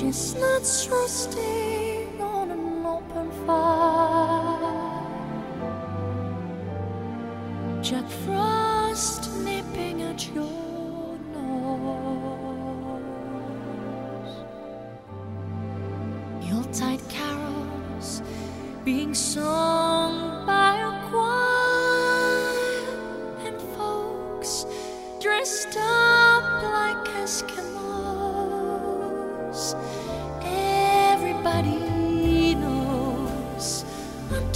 Chestnuts roasting on an open fire. Jack Frost nipping at your nose. Yuletide carols being sung by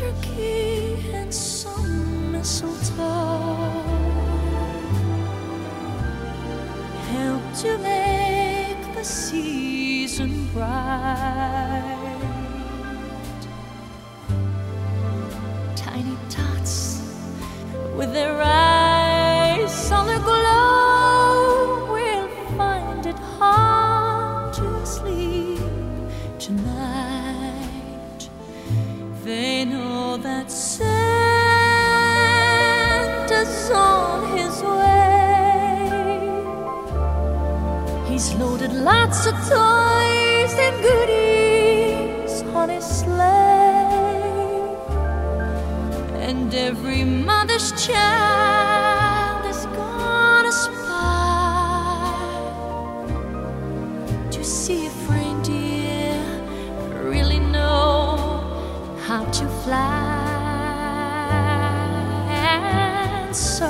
turkey and some mistletoe to make the season bright. Tiny tots with their lots of toys and goodies on his sleigh. And every mother's child is gonna spy to see if reindeer really know how to fly. And so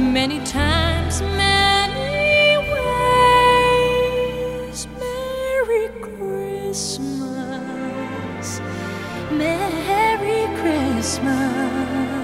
many times, many ways. Merry Christmas, Merry Christmas.